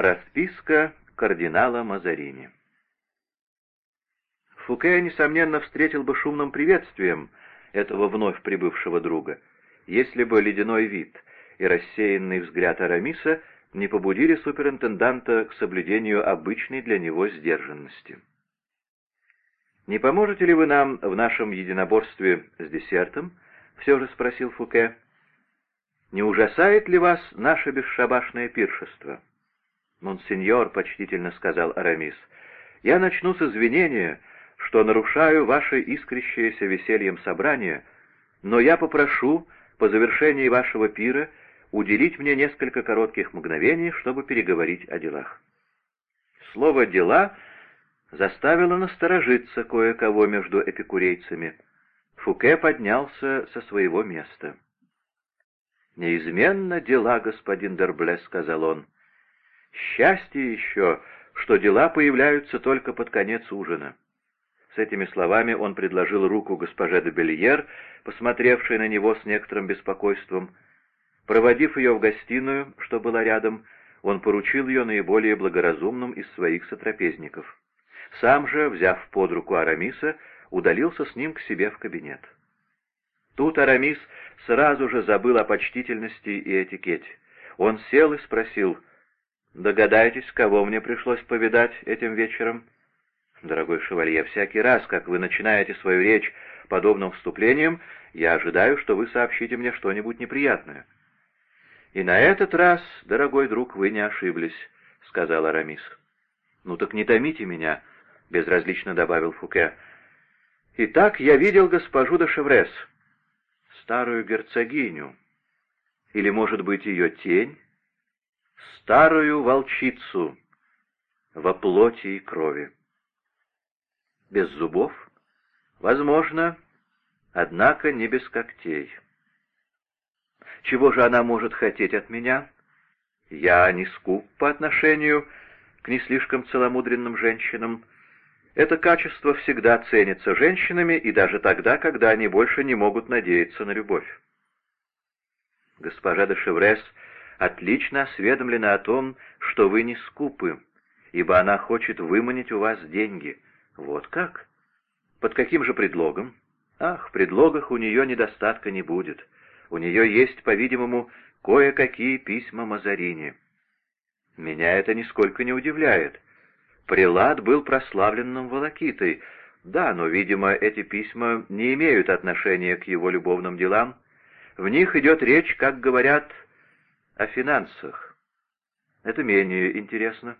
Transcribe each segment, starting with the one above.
Расписка кардинала Мазарини Фуке, несомненно, встретил бы шумным приветствием этого вновь прибывшего друга, если бы ледяной вид и рассеянный взгляд Арамиса не побудили суперинтенданта к соблюдению обычной для него сдержанности. «Не поможете ли вы нам в нашем единоборстве с десертом?» — все же спросил Фуке. «Не ужасает ли вас наше бесшабашное пиршество?» «Монсеньор», — почтительно сказал Арамис, — «я начну с извинения, что нарушаю ваше искрящееся весельем собрание, но я попрошу по завершении вашего пира уделить мне несколько коротких мгновений, чтобы переговорить о делах». Слово «дела» заставило насторожиться кое-кого между эпикурейцами. Фуке поднялся со своего места. «Неизменно дела, господин Дербле», — сказал он. «Счастье еще, что дела появляются только под конец ужина». С этими словами он предложил руку госпоже де Бельер, посмотревшей на него с некоторым беспокойством. Проводив ее в гостиную, что была рядом, он поручил ее наиболее благоразумным из своих сотрапезников. Сам же, взяв под руку Арамиса, удалился с ним к себе в кабинет. Тут Арамис сразу же забыл о почтительности и этикете. Он сел и спросил, «Догадайтесь, кого мне пришлось повидать этим вечером?» «Дорогой шевалье, всякий раз, как вы начинаете свою речь подобным вступлением, я ожидаю, что вы сообщите мне что-нибудь неприятное». «И на этот раз, дорогой друг, вы не ошиблись», — сказал Арамис. «Ну так не томите меня», — безразлично добавил Фуке. «Итак, я видел госпожу де Шеврес, старую герцогиню, или, может быть, ее тень, старую волчицу во плоти и крови. Без зубов? Возможно, однако не без когтей. Чего же она может хотеть от меня? Я не скуп по отношению к не слишком целомудренным женщинам, это качество всегда ценится женщинами и даже тогда, когда они больше не могут надеяться на любовь. Госпожа де Шеврес отлично осведомлена о том, что вы не скупы, ибо она хочет выманить у вас деньги. Вот как? Под каким же предлогом? Ах, в предлогах у нее недостатка не будет. У нее есть, по-видимому, кое-какие письма Мазарини. Меня это нисколько не удивляет. Прилад был прославленным волокитой. Да, но, видимо, эти письма не имеют отношения к его любовным делам. В них идет речь, как говорят, о финансах. Это менее интересно.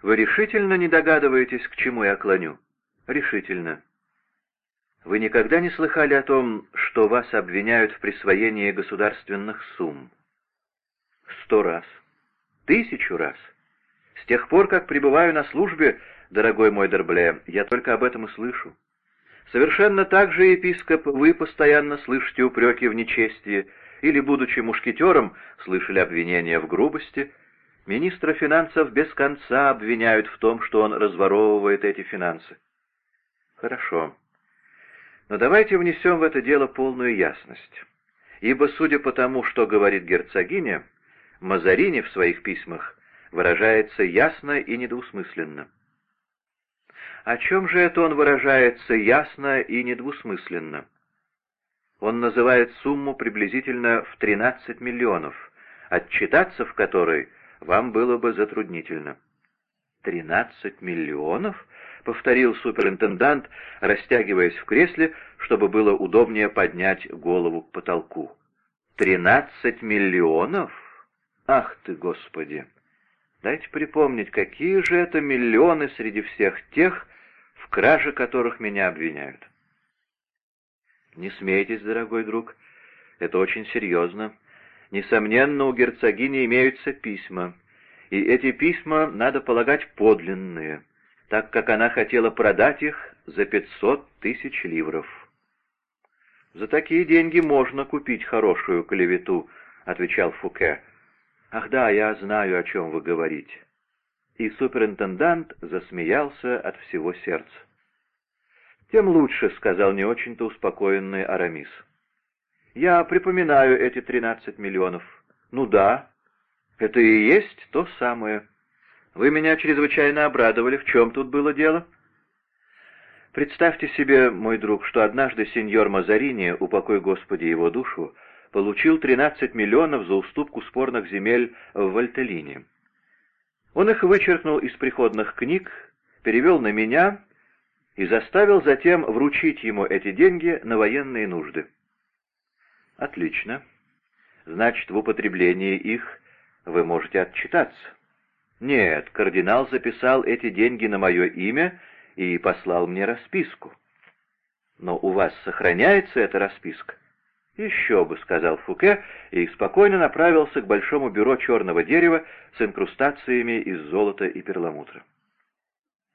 Вы решительно не догадываетесь, к чему я клоню? Решительно. Вы никогда не слыхали о том, что вас обвиняют в присвоении государственных сумм? Сто раз. Тысячу раз. С тех пор, как пребываю на службе, дорогой мой Дербле, я только об этом и слышу. Совершенно так же, епископ, вы постоянно слышите упреки в нечестии, или, будучи мушкетером, слышали обвинения в грубости. Министра финансов без конца обвиняют в том, что он разворовывает эти финансы. Хорошо. Но давайте внесем в это дело полную ясность. Ибо, судя по тому, что говорит герцогиня, Мазарини в своих письмах выражается ясно и недвусмысленно. О чем же это он выражается ясно и недвусмысленно? Он называет сумму приблизительно в 13 миллионов, отчитаться в которой вам было бы затруднительно. «Тринадцать миллионов?» — повторил суперинтендант, растягиваясь в кресле, чтобы было удобнее поднять голову к потолку. «Тринадцать миллионов? Ах ты, Господи!» Дайте припомнить, какие же это миллионы среди всех тех, в краже которых меня обвиняют. Не смейтесь, дорогой друг, это очень серьезно. Несомненно, у герцогини имеются письма, и эти письма, надо полагать, подлинные, так как она хотела продать их за пятьсот тысяч ливров. «За такие деньги можно купить хорошую клевету», — отвечал Фуке. «Ах да, я знаю, о чем вы говорите». И суперинтендант засмеялся от всего сердца. «Тем лучше», — сказал не очень-то успокоенный Арамис. «Я припоминаю эти тринадцать миллионов. Ну да, это и есть то самое. Вы меня чрезвычайно обрадовали. В чем тут было дело?» Представьте себе, мой друг, что однажды сеньор Мазарини, упокой Господи его душу, получил 13 миллионов за уступку спорных земель в Вальтелине. Он их вычеркнул из приходных книг, перевел на меня и заставил затем вручить ему эти деньги на военные нужды. Отлично. Значит, в употреблении их вы можете отчитаться. Нет, кардинал записал эти деньги на мое имя и послал мне расписку. Но у вас сохраняется эта расписка? «Еще бы», — сказал Фуке и спокойно направился к большому бюро черного дерева с инкрустациями из золота и перламутра.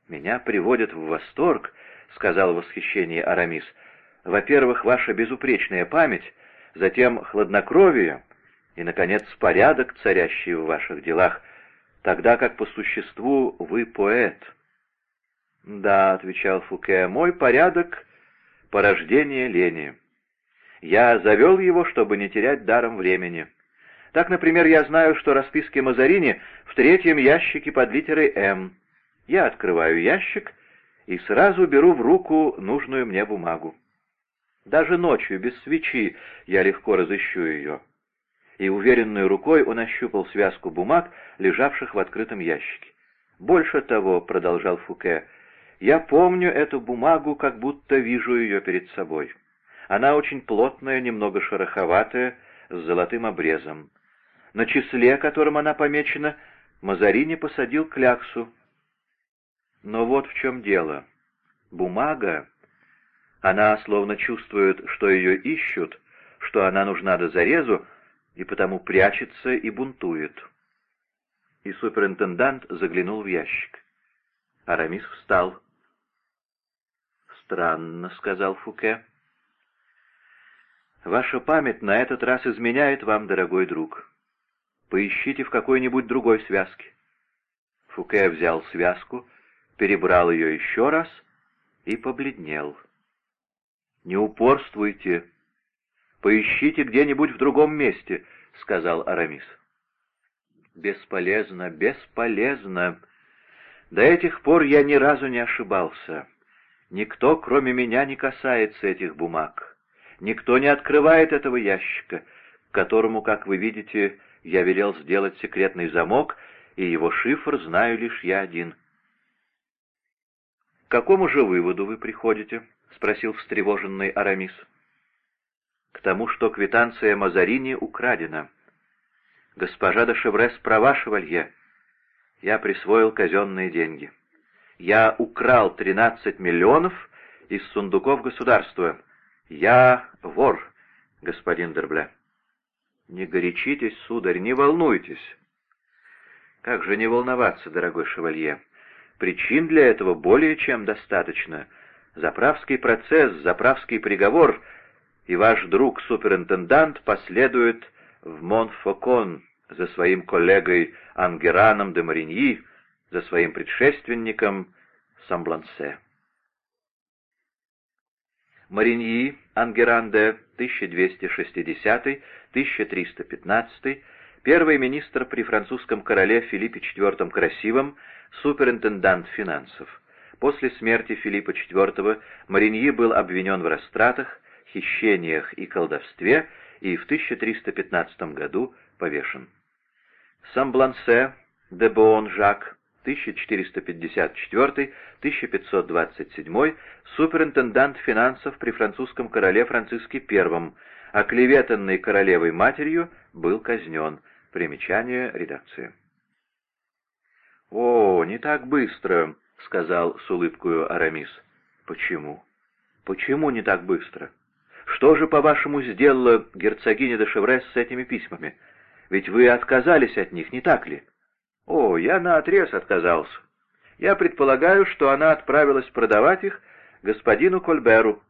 «Меня приводят в восторг», — сказал в восхищении Арамис. «Во-первых, ваша безупречная память, затем хладнокровие и, наконец, порядок, царящий в ваших делах, тогда как по существу вы поэт». «Да», — отвечал Фуке, — «мой порядок — порождение лени». Я завел его, чтобы не терять даром времени. Так, например, я знаю, что расписки Мазарини в третьем ящике под литерой «М». Я открываю ящик и сразу беру в руку нужную мне бумагу. Даже ночью, без свечи, я легко разыщу ее. И уверенной рукой он ощупал связку бумаг, лежавших в открытом ящике. «Больше того», — продолжал Фуке, — «я помню эту бумагу, как будто вижу ее перед собой». Она очень плотная, немного шероховатая, с золотым обрезом. На числе, которым она помечена, Мазарини посадил кляксу. Но вот в чем дело. Бумага, она словно чувствует, что ее ищут, что она нужна до зарезу, и потому прячется и бунтует. И суперинтендант заглянул в ящик. Арамис встал. «Странно», — сказал Фуке. Ваша память на этот раз изменяет вам, дорогой друг. Поищите в какой-нибудь другой связке. Фуке взял связку, перебрал ее еще раз и побледнел. «Не упорствуйте. Поищите где-нибудь в другом месте», — сказал Арамис. «Бесполезно, бесполезно. До этих пор я ни разу не ошибался. Никто, кроме меня, не касается этих бумаг. Никто не открывает этого ящика, которому, как вы видите, я велел сделать секретный замок, и его шифр знаю лишь я один. «К какому же выводу вы приходите?» — спросил встревоженный Арамис. «К тому, что квитанция Мазарини украдена. Госпожа де Шеврес права, шевалье. Я присвоил казенные деньги. Я украл 13 миллионов из сундуков государства, «Я вор, господин Дербля». «Не горячитесь, сударь, не волнуйтесь». «Как же не волноваться, дорогой шевалье? Причин для этого более чем достаточно. Заправский процесс, заправский приговор, и ваш друг-суперинтендант последует в Монфокон за своим коллегой Ангераном де Мариньи, за своим предшественником Самблансе. Мариньи, Ангеранде, 1260-1315, первый министр при французском короле Филиппе IV Красивом, суперинтендант финансов. После смерти Филиппа IV Мариньи был обвинен в растратах, хищениях и колдовстве и в 1315 году повешен. Самблансе де Боон-Жак 1454-1527, суперинтендант финансов при французском короле Франциске I, оклеветанный королевой матерью, был казнен. Примечание редакции. «О, не так быстро», — сказал с улыбкою Арамис. «Почему? Почему не так быстро? Что же, по-вашему, сделала герцогиня де Шеврес с этими письмами? Ведь вы отказались от них, не так ли?» О, я наотрез отказался. Я предполагаю, что она отправилась продавать их господину Кольберу.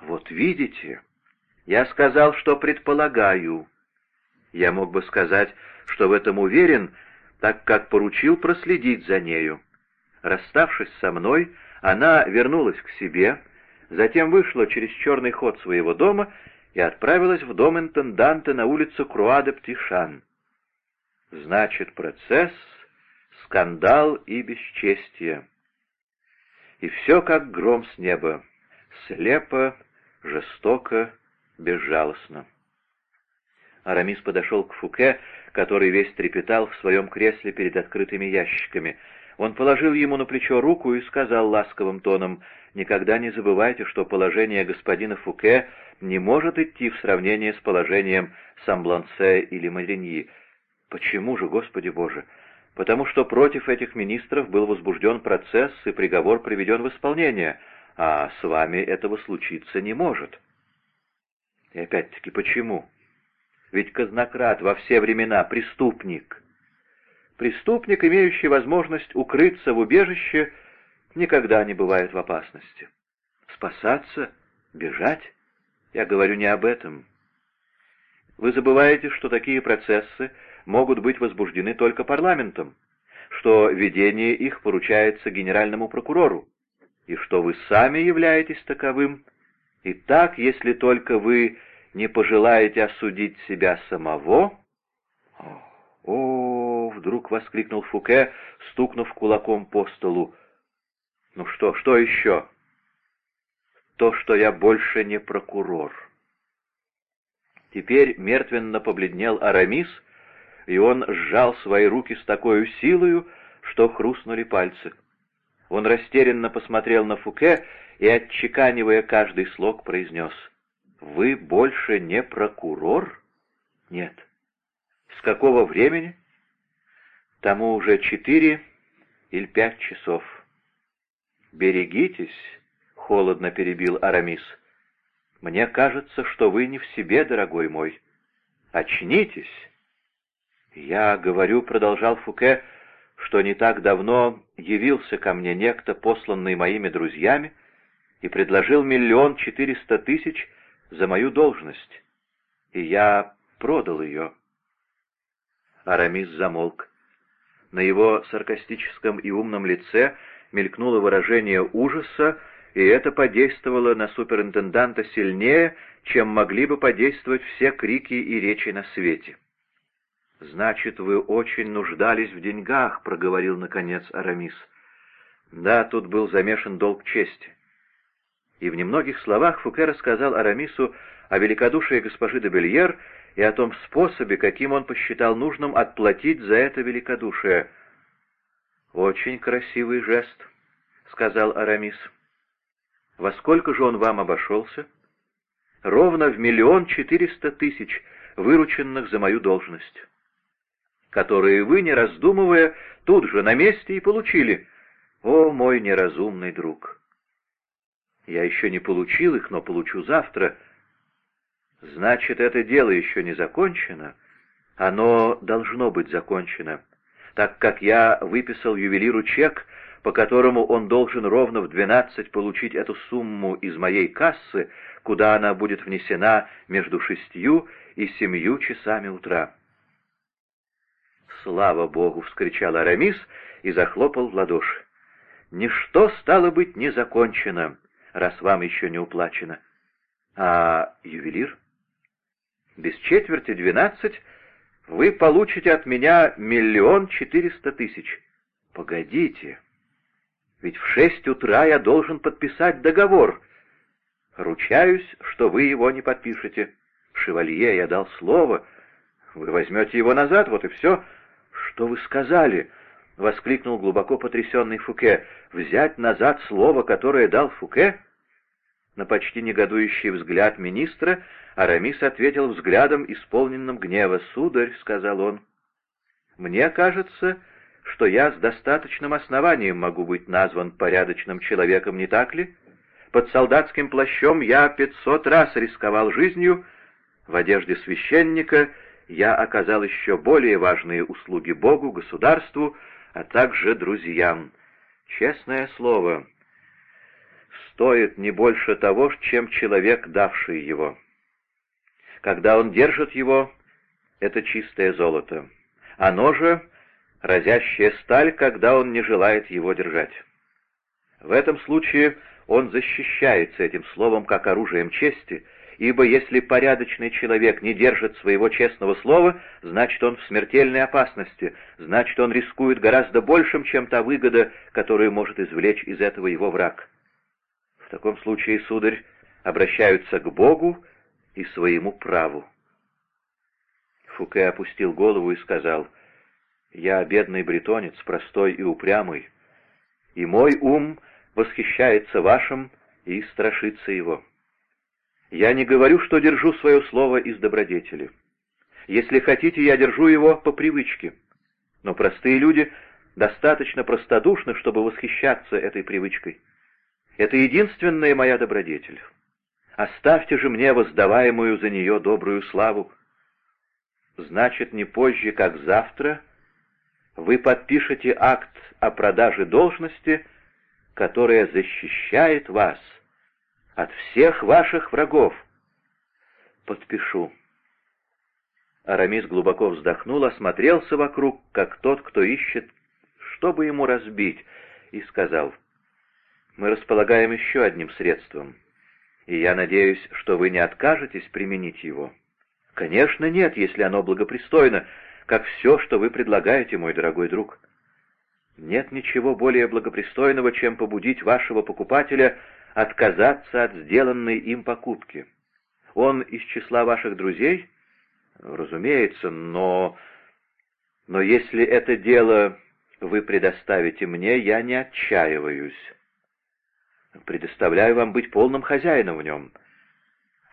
Вот видите, я сказал, что предполагаю. Я мог бы сказать, что в этом уверен, так как поручил проследить за нею. Расставшись со мной, она вернулась к себе, затем вышла через черный ход своего дома и отправилась в дом интенданта на улицу Круа-де-Птишан. Значит, процесс скандал и бесчестие. И все как гром с неба, слепо, жестоко, безжалостно. Арамис подошел к Фуке, который весь трепетал в своем кресле перед открытыми ящиками. Он положил ему на плечо руку и сказал ласковым тоном, «Никогда не забывайте, что положение господина Фуке не может идти в сравнение с положением Самблансе или Мариньи. Почему же, Господи Боже? Потому что против этих министров был возбужден процесс и приговор приведен в исполнение, а с вами этого случиться не может». И опять-таки, почему? Ведь казнократ во все времена преступник. Преступник, имеющий возможность укрыться в убежище, никогда не бывает в опасности. Спасаться? Бежать? Я говорю не об этом. Вы забываете, что такие процессы могут быть возбуждены только парламентом, что ведение их поручается генеральному прокурору, и что вы сами являетесь таковым. И так, если только вы не пожелаете осудить себя самого?» «О!» — вдруг воскликнул Фуке, стукнув кулаком по столу. «Ну что, что еще?» «То, что я больше не прокурор». Теперь мертвенно побледнел Арамис, и он сжал свои руки с такой силою, что хрустнули пальцы. Он растерянно посмотрел на Фуке и, отчеканивая каждый слог, произнес — «Вы больше не прокурор?» «Нет». «С какого времени?» «Тому уже четыре или пять часов». «Берегитесь», — холодно перебил Арамис. «Мне кажется, что вы не в себе, дорогой мой. Очнитесь». «Я говорю», — продолжал Фуке, — «что не так давно явился ко мне некто, посланный моими друзьями, и предложил миллион четыреста тысяч за мою должность, и я продал ее». Арамис замолк. На его саркастическом и умном лице мелькнуло выражение ужаса, и это подействовало на суперинтенданта сильнее, чем могли бы подействовать все крики и речи на свете. «Значит, вы очень нуждались в деньгах», — проговорил, наконец, Арамис. «Да, тут был замешан долг чести и в немногих словах Фуке рассказал Арамису о великодушии госпожи де Бельер и о том способе, каким он посчитал нужным отплатить за это великодушие. «Очень красивый жест», — сказал Арамис. «Во сколько же он вам обошелся?» «Ровно в миллион четыреста тысяч, вырученных за мою должность, которые вы, не раздумывая, тут же на месте и получили. О, мой неразумный друг!» Я еще не получил их, но получу завтра. Значит, это дело еще не закончено. Оно должно быть закончено, так как я выписал ювелиру чек, по которому он должен ровно в двенадцать получить эту сумму из моей кассы, куда она будет внесена между шестью и семью часами утра. «Слава Богу!» — вскричал Арамис и захлопал в ладоши. «Ничто, стало быть, не закончено раз вам еще не уплачено. А ювелир? Без четверти двенадцать вы получите от меня миллион четыреста тысяч. Погодите, ведь в шесть утра я должен подписать договор. Ручаюсь, что вы его не подпишете. Шевалье, я дал слово. Вы возьмете его назад, вот и все. Что вы сказали? — воскликнул глубоко потрясенный Фуке. «Взять назад слово, которое дал Фуке?» На почти негодующий взгляд министра Арамис ответил взглядом, исполненным гнева. «Сударь», — сказал он, — «мне кажется, что я с достаточным основанием могу быть назван порядочным человеком, не так ли? Под солдатским плащом я пятьсот раз рисковал жизнью, в одежде священника я оказал еще более важные услуги Богу, государству, а также друзьям. Честное слово, стоит не больше того, чем человек, давший его. Когда он держит его, это чистое золото. Оно же — разящая сталь, когда он не желает его держать. В этом случае он защищается этим словом как оружием чести ибо если порядочный человек не держит своего честного слова, значит он в смертельной опасности, значит он рискует гораздо большим, чем та выгода, которую может извлечь из этого его враг. В таком случае, сударь, обращаются к Богу и своему праву. Фуке опустил голову и сказал, «Я бедный бретонец, простой и упрямый, и мой ум восхищается вашим и страшится его. Я не говорю, что держу свое слово из добродетели. Если хотите, я держу его по привычке. Но простые люди достаточно простодушны, чтобы восхищаться этой привычкой. Это единственная моя добродетель. Оставьте же мне воздаваемую за нее добрую славу. Значит, не позже, как завтра, вы подпишете акт о продаже должности, которая защищает вас от всех ваших врагов. Подпишу. Арамис глубоко вздохнул, осмотрелся вокруг, как тот, кто ищет, чтобы ему разбить, и сказал, «Мы располагаем еще одним средством, и я надеюсь, что вы не откажетесь применить его». «Конечно нет, если оно благопристойно, как все, что вы предлагаете, мой дорогой друг». Нет ничего более благопристойного, чем побудить вашего покупателя отказаться от сделанной им покупки. Он из числа ваших друзей? Разумеется, но... Но если это дело вы предоставите мне, я не отчаиваюсь. Предоставляю вам быть полным хозяином в нем.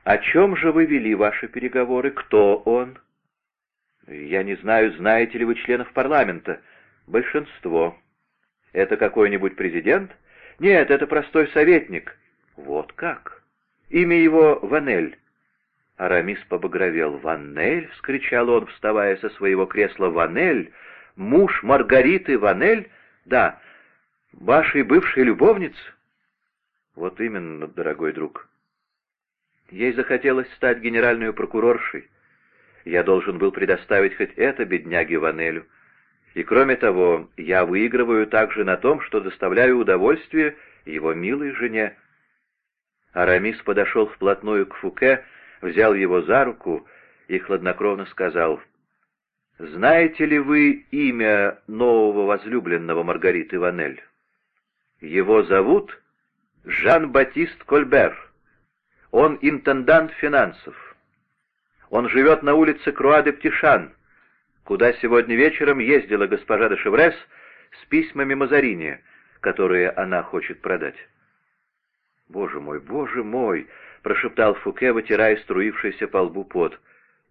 О чем же вы вели ваши переговоры? Кто он? Я не знаю, знаете ли вы членов парламента. Большинство. Это какой-нибудь президент? Нет, это простой советник. Вот как? Имя его Ванель. Арамис побагровел. «Ванель!» — вскричал он, вставая со своего кресла. «Ванель? Муж Маргариты Ванель? Да. Вашей бывшей любовницы?» «Вот именно, дорогой друг. Ей захотелось стать генеральной прокуроршей. Я должен был предоставить хоть это бедняге Ванелю. И кроме того, я выигрываю также на том, что доставляю удовольствие его милой жене. Арамис подошел вплотную к Фуке, взял его за руку и хладнокровно сказал, «Знаете ли вы имя нового возлюбленного Маргариты Ванель? Его зовут Жан-Батист Кольбер. Он интендант финансов. Он живет на улице Круа-де-Птишан, куда сегодня вечером ездила госпожа де Шеврес с письмами Мазарини, которые она хочет продать. «Боже мой, боже мой!» — прошептал Фуке, вытирая струившийся по лбу пот.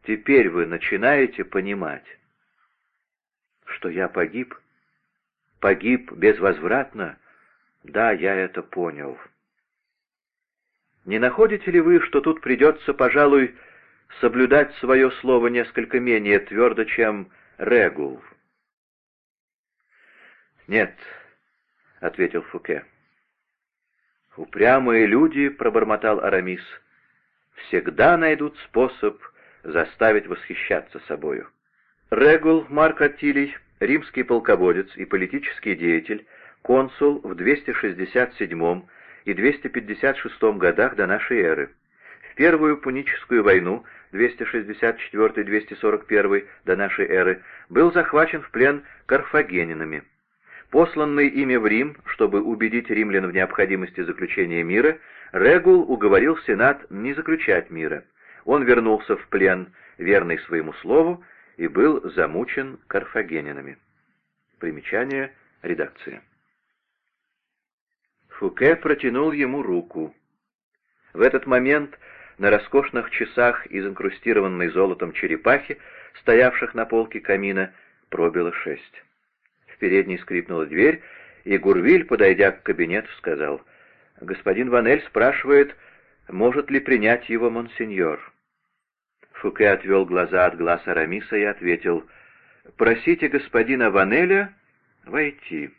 «Теперь вы начинаете понимать, что я погиб? Погиб безвозвратно? Да, я это понял. Не находите ли вы, что тут придется, пожалуй, соблюдать свое слово несколько менее твердо, чем Регул. «Нет», — ответил Фуке. «Упрямые люди», — пробормотал Арамис, — «всегда найдут способ заставить восхищаться собою». Регул Марк Аттилий, римский полководец и политический деятель, консул в 267 и 256 годах до нашей эры. В Первую Пуническую войну 264-241 до нашей эры, был захвачен в плен карфагенинами. Посланный ими в Рим, чтобы убедить римлян в необходимости заключения мира, Регул уговорил Сенат не заключать мира. Он вернулся в плен, верный своему слову, и был замучен карфагенинами. Примечание редакции. Фуке протянул ему руку. В этот момент на роскошных часах из инкрустированной золотом черепахи, стоявших на полке камина, пробило шесть. В передней скрипнула дверь, и Гурвиль, подойдя к кабинету, сказал, «Господин Ванель спрашивает, может ли принять его монсеньор». Фуке отвел глаза от глаз Арамиса и ответил, «Просите господина Ванеля войти».